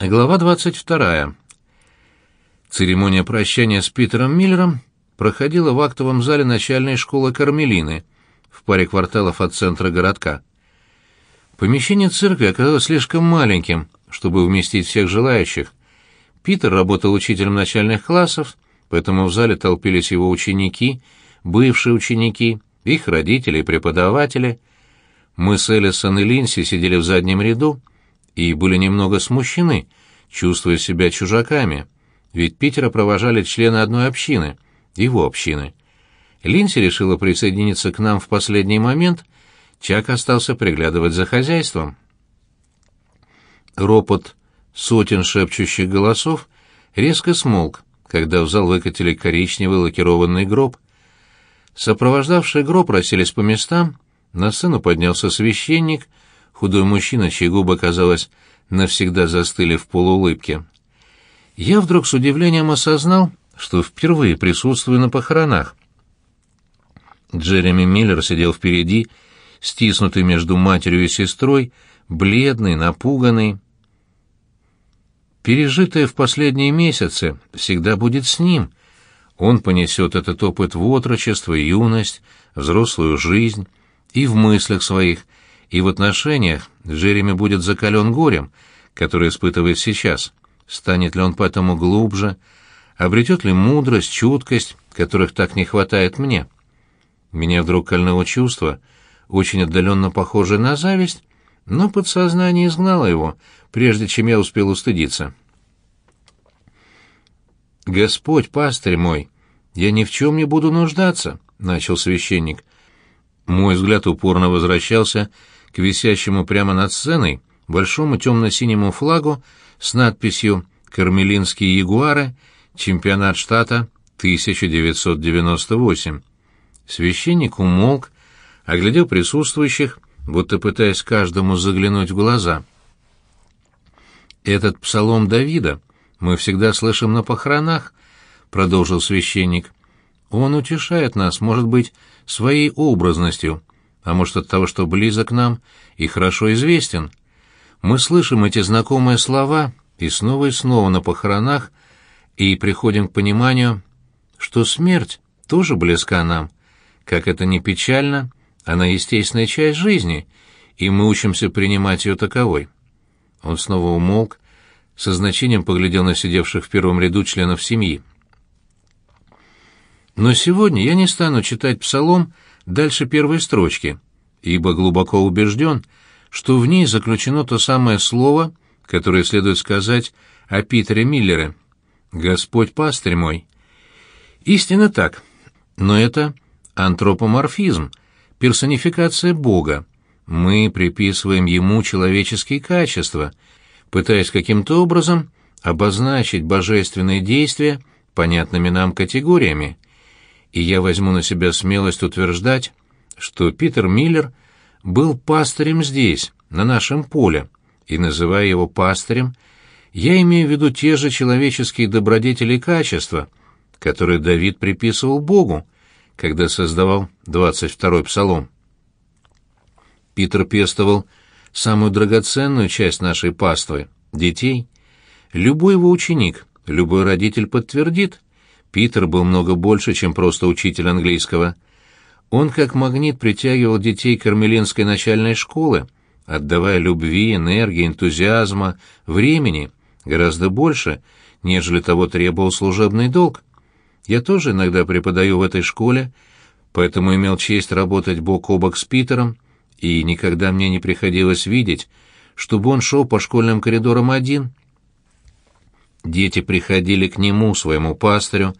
Глава 22. Церемония прощания с Питером Миллером проходила в актовом зале начальной школы Кармелины в паре кварталов от центра городка. Помещение церкви оказалось слишком маленьким, чтобы вместить всех желающих. Питер работал учителем начальных классов, поэтому в зале толпились его ученики, бывшие ученики, их родители и преподаватели. Мы с Элисон и Линси сидели в заднем ряду, и были немного смущены, чувствуя себя чужаками, ведь Питера провожали члены одной общины, его общины. Линси решила присоединиться к нам в последний момент, Чак остался приглядывать за хозяйством. Ропот сотен шепчущих голосов резко смолк, когда в зал выкатили коричневый лакированный гроб. Сопровождавшие гроб расселись по местам, на сцену поднялся священник — худой мужчина, чьи губы, казалось, навсегда застыли в полуулыбке. Я вдруг с удивлением осознал, что впервые присутствую на похоронах. Джереми Миллер сидел впереди, стиснутый между матерью и сестрой, бледный, напуганный. Пережитое в последние месяцы всегда будет с ним. Он понесет этот опыт в отрочество, юность, взрослую жизнь и в мыслях своих — и в отношениях Джереми будет закален горем, которое испытывает сейчас. Станет ли он поэтому глубже? Обретет ли мудрость, чуткость, которых так не хватает мне? Меня вдруг кольнуло чувство, очень отдаленно похожее на зависть, но подсознание изгнало его, прежде чем я успел устыдиться. «Господь, пастырь мой, я ни в чем не буду нуждаться», — начал священник. Мой взгляд упорно возвращался к висящему прямо над сценой большому темно-синему флагу с надписью «Кармелинские ягуары. Чемпионат штата 1998». Священник умолк, оглядел присутствующих, будто пытаясь каждому заглянуть в глаза. «Этот псалом Давида мы всегда слышим на похоронах», — продолжил священник. «Он утешает нас, может быть, своей образностью, а может от того, что близок нам и хорошо известен. Мы слышим эти знакомые слова и снова и снова на похоронах и приходим к пониманию, что смерть тоже близка нам. Как это ни печально, она естественная часть жизни, и мы учимся принимать ее таковой. Он снова умолк, со значением поглядел на сидевших в первом ряду членов семьи. Но сегодня я не стану читать псалом, дальше первой строчки, ибо глубоко убежден, что в ней заключено то самое слово, которое следует сказать о Питере Миллере. «Господь пастырь мой». Истинно так, но это антропоморфизм, персонификация Бога. Мы приписываем ему человеческие качества, пытаясь каким-то образом обозначить божественные действия понятными нам категориями и я возьму на себя смелость утверждать, что Питер Миллер был пастырем здесь, на нашем поле, и, называя его пастырем, я имею в виду те же человеческие добродетели и качества, которые Давид приписывал Богу, когда создавал 22-й псалом. Питер пестовал самую драгоценную часть нашей паствы — детей. Любой его ученик, любой родитель подтвердит — Питер был много больше, чем просто учитель английского. Он как магнит притягивал детей кармелинской начальной школы, отдавая любви, энергии, энтузиазма, времени гораздо больше, нежели того требовал служебный долг. Я тоже иногда преподаю в этой школе, поэтому имел честь работать бок о бок с Питером, и никогда мне не приходилось видеть, чтобы он шел по школьным коридорам один — Дети приходили к нему, своему пастырю,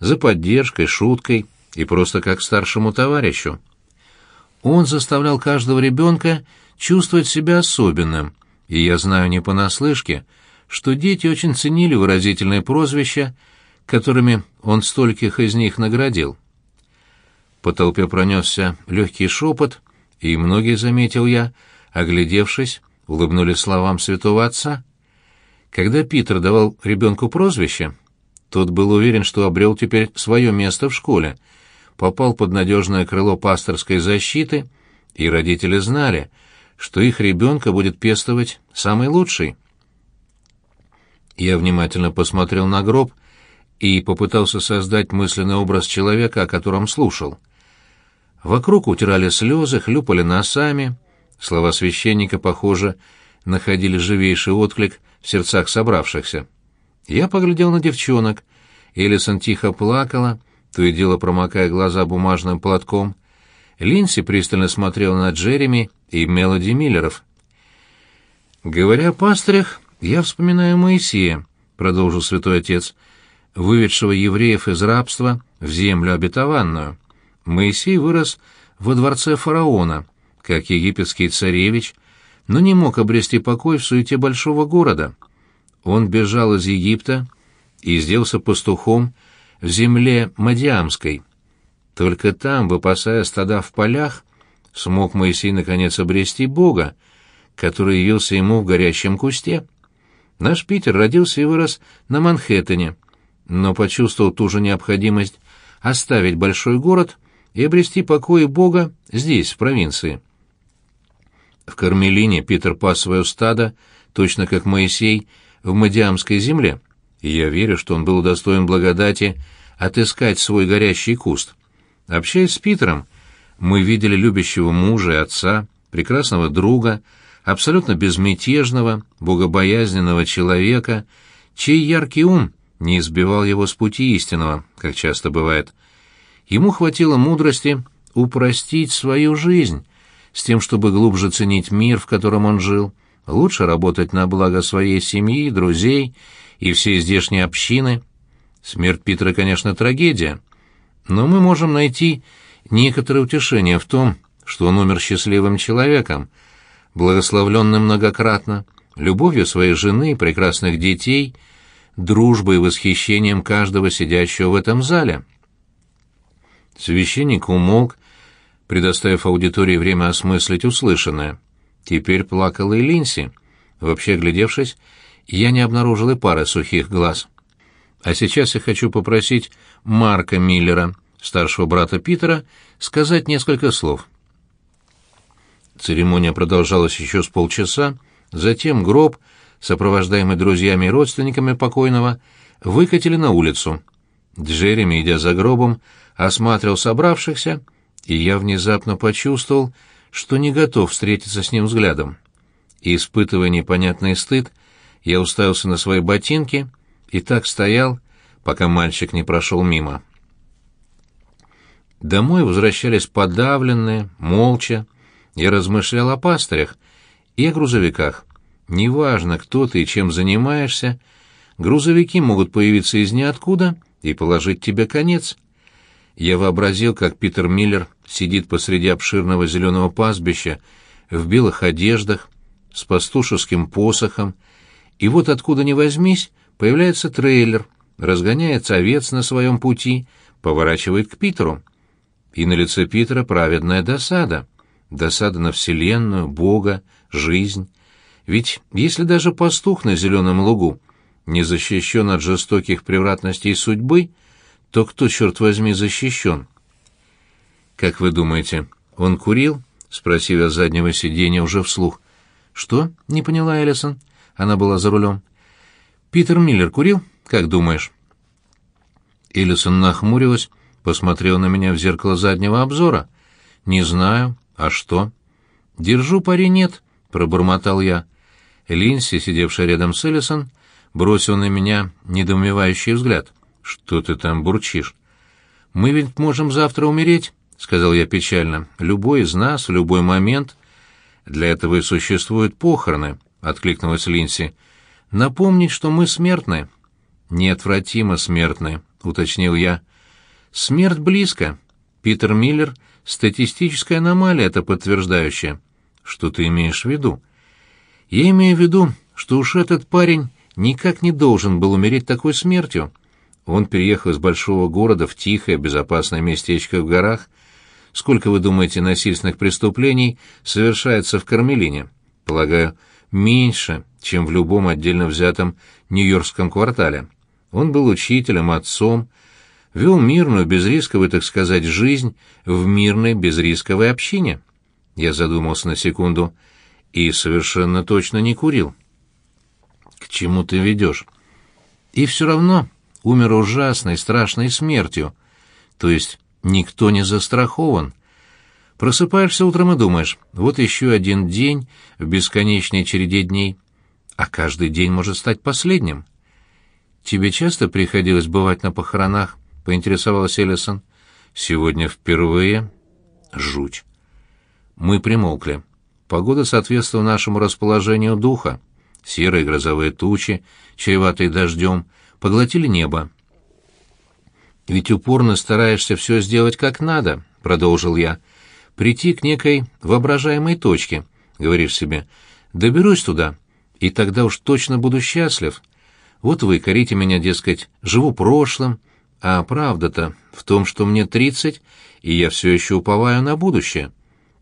за поддержкой, шуткой и просто как старшему товарищу. Он заставлял каждого ребенка чувствовать себя особенным, и я знаю не понаслышке, что дети очень ценили выразительные прозвища, которыми он стольких из них наградил. По толпе пронесся легкий шепот, и многие, заметил я, оглядевшись, улыбнулись словам святого отца. Когда Питер давал ребенку прозвище, тот был уверен, что обрел теперь свое место в школе, попал под надежное крыло пасторской защиты, и родители знали, что их ребенка будет пестовать самый лучший. Я внимательно посмотрел на гроб и попытался создать мысленный образ человека, о котором слушал. Вокруг утирали слезы, хлюпали носами. Слова священника, похоже, находили живейший отклик в сердцах собравшихся. Я поглядел на девчонок. Элисон тихо плакала, то и дело промокая глаза бумажным платком. Линси пристально смотрела на Джереми и Мелоди Миллеров. Говоря о пастырях, я вспоминаю Моисея, продолжил святой отец, выведшего евреев из рабства в землю обетованную. Моисей вырос во дворце фараона, как египетский царевич, но не мог обрести покой в суете большого города. Он бежал из Египта и сделался пастухом в земле Мадиамской. Только там, выпасая стада в полях, смог Моисей наконец обрести Бога, который явился ему в горящем кусте. Наш Питер родился и вырос на Манхэттене, но почувствовал ту же необходимость оставить большой город и обрести покой Бога здесь, в провинции. В Кармелине Питер пас свое стадо, точно как Моисей, в Мадиамской земле, и я верю, что он был удостоен благодати отыскать свой горящий куст. Общаясь с Питером, мы видели любящего мужа и отца, прекрасного друга, абсолютно безмятежного, богобоязненного человека, чей яркий ум не избивал его с пути истинного, как часто бывает. Ему хватило мудрости упростить свою жизнь, с тем, чтобы глубже ценить мир, в котором он жил, лучше работать на благо своей семьи, друзей и всей здешней общины. Смерть Питера, конечно, трагедия, но мы можем найти некоторое утешение в том, что он умер счастливым человеком, благословленным многократно, любовью своей жены прекрасных детей, дружбой и восхищением каждого сидящего в этом зале. Священник умолк, предоставив аудитории время осмыслить услышанное. Теперь плакала и Линси. Вообще, глядевшись, я не обнаружил и пары сухих глаз. А сейчас я хочу попросить Марка Миллера, старшего брата Питера, сказать несколько слов. Церемония продолжалась еще с полчаса, затем гроб, сопровождаемый друзьями и родственниками покойного, выкатили на улицу. Джереми, идя за гробом, осматривал собравшихся, и я внезапно почувствовал, что не готов встретиться с ним взглядом. И, испытывая непонятный стыд, я уставился на свои ботинки и так стоял, пока мальчик не прошел мимо. Домой возвращались подавленные, молча, я размышлял о пастырях и о грузовиках. Неважно, кто ты и чем занимаешься, грузовики могут появиться из ниоткуда и положить тебе конец. Я вообразил, как Питер Миллер сидит посреди обширного зеленого пастбища в белых одеждах, с пастушеским посохом, и вот откуда ни возьмись, появляется трейлер, разгоняет овец на своем пути, поворачивает к Питеру. И на лице Питера праведная досада — досада на Вселенную, Бога, жизнь. Ведь если даже пастух на зеленом лугу не защищен от жестоких превратностей судьбы, то кто, черт возьми, защищен? «Как вы думаете, он курил?» — спросил я с заднего сиденья уже вслух. «Что?» — не поняла Эллисон. Она была за рулем. «Питер Миллер курил? Как думаешь?» Эллисон нахмурилась, посмотрела на меня в зеркало заднего обзора. «Не знаю. «А что?» «Держу пари нет», — пробормотал я. Линси, сидевшая рядом с Эллисон, бросил на меня недоумевающий взгляд. «Что ты там бурчишь?» «Мы ведь можем завтра умереть», — сказал я печально. «Любой из нас, в любой момент». «Для этого и существуют похороны», — откликнулась Линси. «Напомнить, что мы смертны». «Неотвратимо смертны», — уточнил я. «Смерть близко. Питер Миллер — Статистическая аномалия это подтверждающая. Что ты имеешь в виду? Я имею в виду, что уж этот парень никак не должен был умереть такой смертью. Он переехал из большого города в тихое, безопасное местечко в горах. Сколько, вы думаете, насильственных преступлений совершается в Кармелине? Полагаю, меньше, чем в любом отдельно взятом нью-йоркском квартале. Он был учителем, отцом, вел мирную, безрисковую, так сказать, жизнь в мирной, безрисковой общине. Я задумался на секунду и совершенно точно не курил. «К чему ты ведешь?» И все равно умер ужасной, страшной смертью. То есть никто не застрахован. Просыпаешься утром и думаешь, вот еще один день в бесконечной череде дней, а каждый день может стать последним. «Тебе часто приходилось бывать на похоронах?» — поинтересовалась Эллисон. «Сегодня впервые. Жуть». Мы примолкли. Погода соответствовала нашему расположению духа. Серые грозовые тучи, чреватые дождем, поглотили небо. «Ведь упорно стараешься все сделать как надо», — продолжил я. «Прийти к некой воображаемой точке, — говоришь себе, — доберусь туда, и тогда уж точно буду счастлив. Вот вы корите меня, дескать, живу прошлым, а правда-то в том, что мне тридцать, и я все еще уповаю на будущее.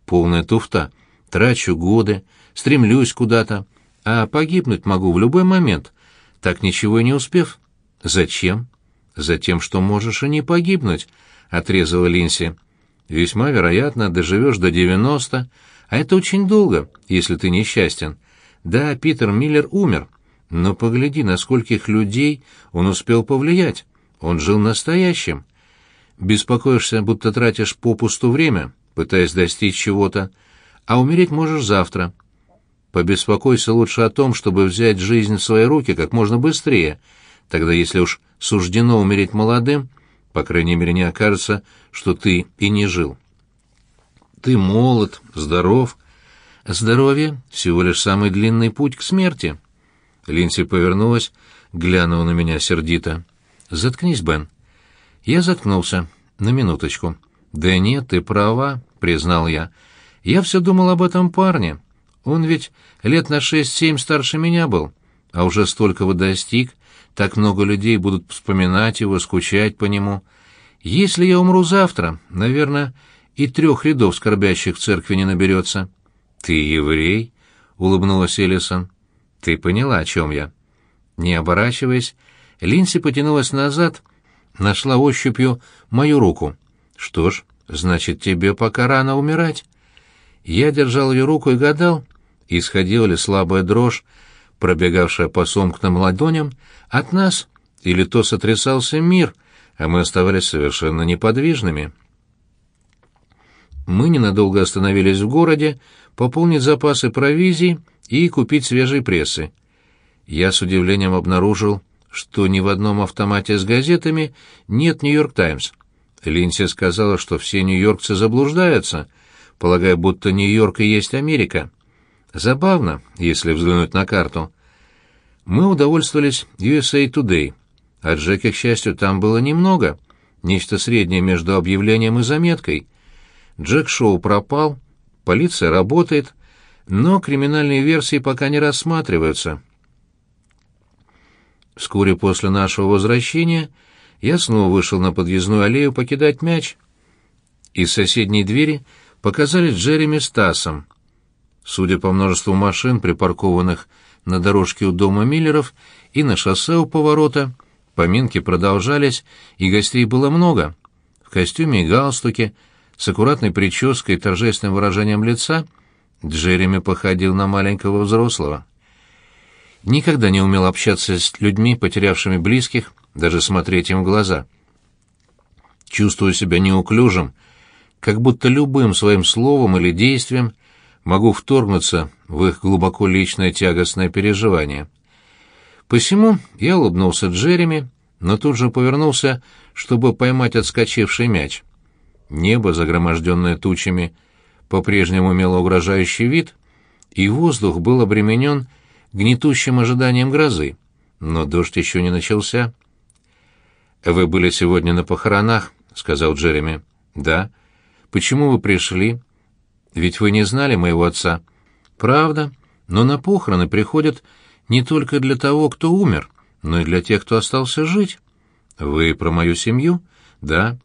Полная туфта. Трачу годы, стремлюсь куда-то, а погибнуть могу в любой момент, так ничего и не успев. Зачем? Затем, что можешь и не погибнуть, — отрезала Линси. Весьма вероятно, доживешь до девяносто, а это очень долго, если ты несчастен. Да, Питер Миллер умер, но погляди, на скольких людей он успел повлиять. Он жил настоящим. Беспокоишься, будто тратишь попусту время, пытаясь достичь чего-то, а умереть можешь завтра. Побеспокойся лучше о том, чтобы взять жизнь в свои руки как можно быстрее. Тогда, если уж суждено умереть молодым, по крайней мере, не окажется, что ты и не жил. Ты молод, здоров. Здоровье — всего лишь самый длинный путь к смерти. Линси повернулась, глянула на меня сердито. «Заткнись, Бен». Я заткнулся. На минуточку. «Да нет, ты права», — признал я. «Я все думал об этом парне. Он ведь лет на шесть-семь старше меня был, а уже столько достиг, так много людей будут вспоминать его, скучать по нему. Если я умру завтра, наверное, и трех рядов скорбящих в церкви не наберется». «Ты еврей?» — улыбнулась Эллисон. Ты поняла, о чем я?» Не оборачиваясь, Линси потянулась назад, нашла ощупью мою руку. «Что ж, значит, тебе пока рано умирать». Я держал ее руку и гадал, исходила ли слабая дрожь, пробегавшая по сомкнутым ладоням, от нас, или то сотрясался мир, а мы оставались совершенно неподвижными. Мы ненадолго остановились в городе, пополнить запасы провизии и купить свежей прессы. Я с удивлением обнаружил, что ни в одном автомате с газетами нет «Нью-Йорк Таймс». Линси сказала, что все нью-йоркцы заблуждаются, полагая, будто Нью-Йорк и есть Америка. Забавно, если взглянуть на карту. Мы удовольствовались USA Today, а Джеки, к счастью, там было немного, нечто среднее между объявлением и заметкой. Джек Шоу пропал, полиция работает, но криминальные версии пока не рассматриваются. Вскоре после нашего возвращения я снова вышел на подъездную аллею покидать мяч. Из соседней двери показались Джереми с Тассом. Судя по множеству машин, припаркованных на дорожке у дома Миллеров и на шоссе у поворота, поминки продолжались, и гостей было много. В костюме и галстуке, с аккуратной прической и торжественным выражением лица — Джереми походил на маленького взрослого. Никогда не умел общаться с людьми, потерявшими близких, даже смотреть им в глаза. Чувствую себя неуклюжим, как будто любым своим словом или действием могу вторгнуться в их глубоко личное тягостное переживание. Посему я улыбнулся Джереми, но тут же повернулся, чтобы поймать отскочивший мяч. Небо, загроможденное тучами, — по-прежнему имела угрожающий вид, и воздух был обременен гнетущим ожиданием грозы, но дождь еще не начался. «Вы были сегодня на похоронах», — сказал Джереми. «Да». «Почему вы пришли? Ведь вы не знали моего отца». «Правда, но на похороны приходят не только для того, кто умер, но и для тех, кто остался жить». «Вы про мою семью?» «Да».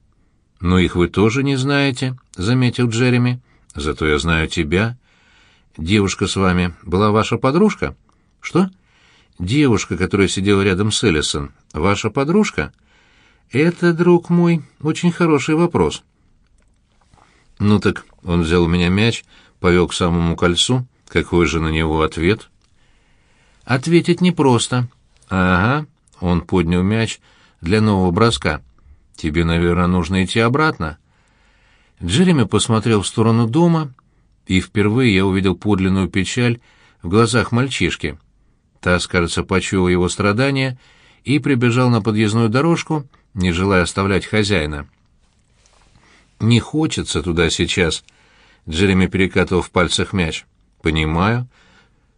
«Но их вы тоже не знаете», — заметил Джереми. Зато я знаю тебя. Девушка с вами была ваша подружка? Что? Девушка, которая сидела рядом с Эллисон, ваша подружка? Это, друг мой, очень хороший вопрос. Ну так, он взял у меня мяч, повел к самому кольцу. Какой же на него ответ? Ответить непросто. Ага, Он поднял мяч для нового броска. «Тебе, наверное, нужно идти обратно». Джереми посмотрел в сторону дома, и впервые я увидел подлинную печаль в глазах мальчишки. Тасс, кажется, почуял его страдания и прибежал на подъездную дорожку, не желая оставлять хозяина. «Не хочется туда сейчас», — Джереми перекатывал в пальцах мяч. «Понимаю.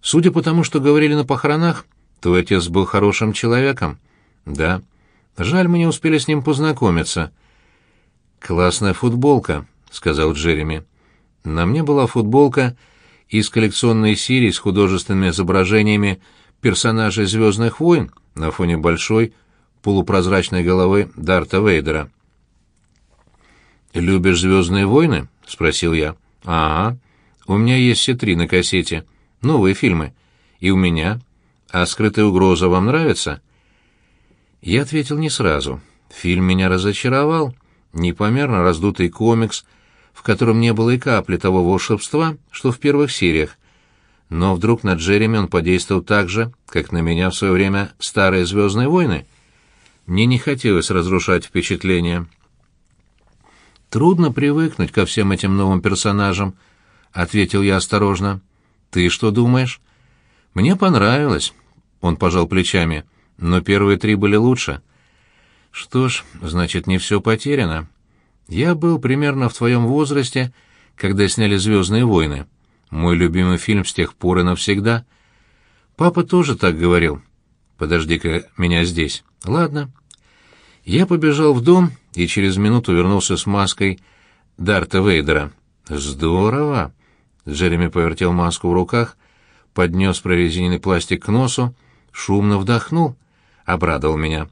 Судя по тому, что говорили на похоронах, твой отец был хорошим человеком». «Да. Жаль, мы не успели с ним познакомиться». «Классная футболка», — сказал Джереми. «На мне была футболка из коллекционной серии с художественными изображениями персонажей «Звездных войн» на фоне большой полупрозрачной головы Дарта Вейдера. «Любишь «Звездные войны»?» — спросил я. «Ага. У меня есть все три на кассете. Новые фильмы. И у меня. А «Скрытая угроза» вам нравится?» Я ответил не сразу. Фильм меня разочаровал. Непомерно раздутый комикс, в котором не было и капли того волшебства, что в первых сериях. Но вдруг на Джереми он подействовал так же, как на меня в свое время старые «Звездные войны». Мне не хотелось разрушать впечатление. «Трудно привыкнуть ко всем этим новым персонажам», — ответил я осторожно. «Ты что думаешь?» «Мне понравилось», — он пожал плечами, — «но первые три были лучше». «Что ж, значит, не все потеряно. Я был примерно в твоем возрасте, когда сняли «Звездные войны». Мой любимый фильм с тех пор и навсегда. Папа тоже так говорил. Подожди-ка меня здесь. Ладно». Я побежал в дом и через минуту вернулся с маской Дарта Вейдера. «Здорово!» Джереми повертел маску в руках, поднес прорезиненный пластик к носу, шумно вдохнул, обрадовал меня.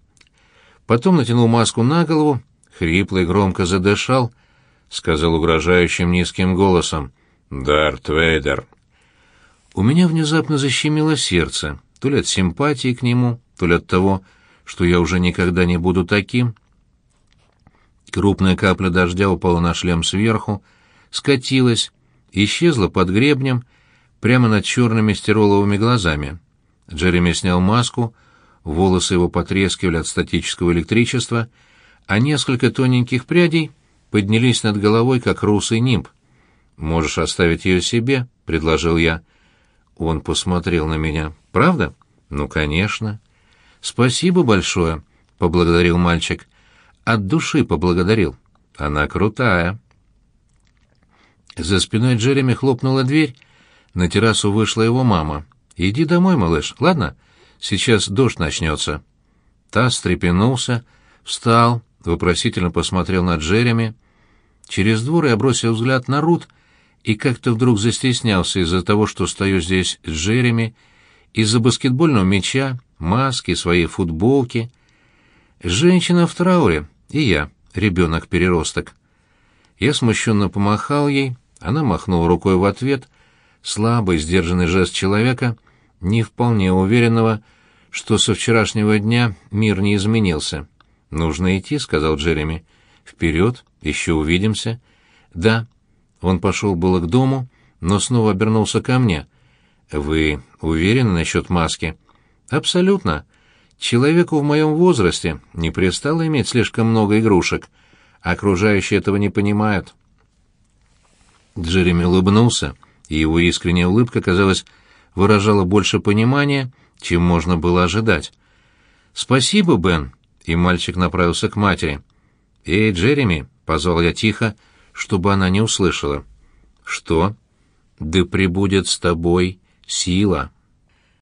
Потом натянул маску на голову, хрипло и громко задышал, сказал угрожающим низким голосом «Дарт Вейдер». У меня внезапно защемило сердце, то ли от симпатии к нему, то ли от того, что я уже никогда не буду таким. Крупная капля дождя упала на шлем сверху, скатилась, исчезла под гребнем, прямо над черными стироловыми глазами. Джереми снял маску, волосы его потрескивали от статического электричества, а несколько тоненьких прядей поднялись над головой, как русый нимб. «Можешь оставить ее себе», — предложил я. Он посмотрел на меня. «Правда?» «Ну, конечно». «Спасибо большое», — поблагодарил мальчик. «От души поблагодарил. Она крутая». За спиной Джереми хлопнула дверь. На террасу вышла его мама. «Иди домой, малыш, ладно? Сейчас дождь начнется». Тасс стрепенулся, встал, вопросительно посмотрел на Джереми. Через двор я бросил взгляд на Рут и как-то вдруг застеснялся из-за того, что стою здесь с Джереми, из-за баскетбольного мяча, маски, своей футболки. Женщина в трауре, и я, ребенок-переросток. Я смущенно помахал ей, она махнула рукой в ответ, слабый, сдержанный жест человека, не вполне уверенного, что со вчерашнего дня мир не изменился. «Нужно идти», — сказал Джереми. «Вперед, еще увидимся». «Да». Он пошел было к дому, но снова обернулся ко мне. «Вы уверены насчет маски?» «Абсолютно. Человеку в моем возрасте не пристало иметь слишком много игрушек. Окружающие этого не понимают». Джереми улыбнулся, и его искренняя улыбка, казалось, выражала больше понимания, чем можно было ожидать. «Спасибо, Бен», — и мальчик направился к матери. «Эй, Джереми», — позвал я тихо, чтобы она не услышала. «Что?» «Да пребудет с тобой сила».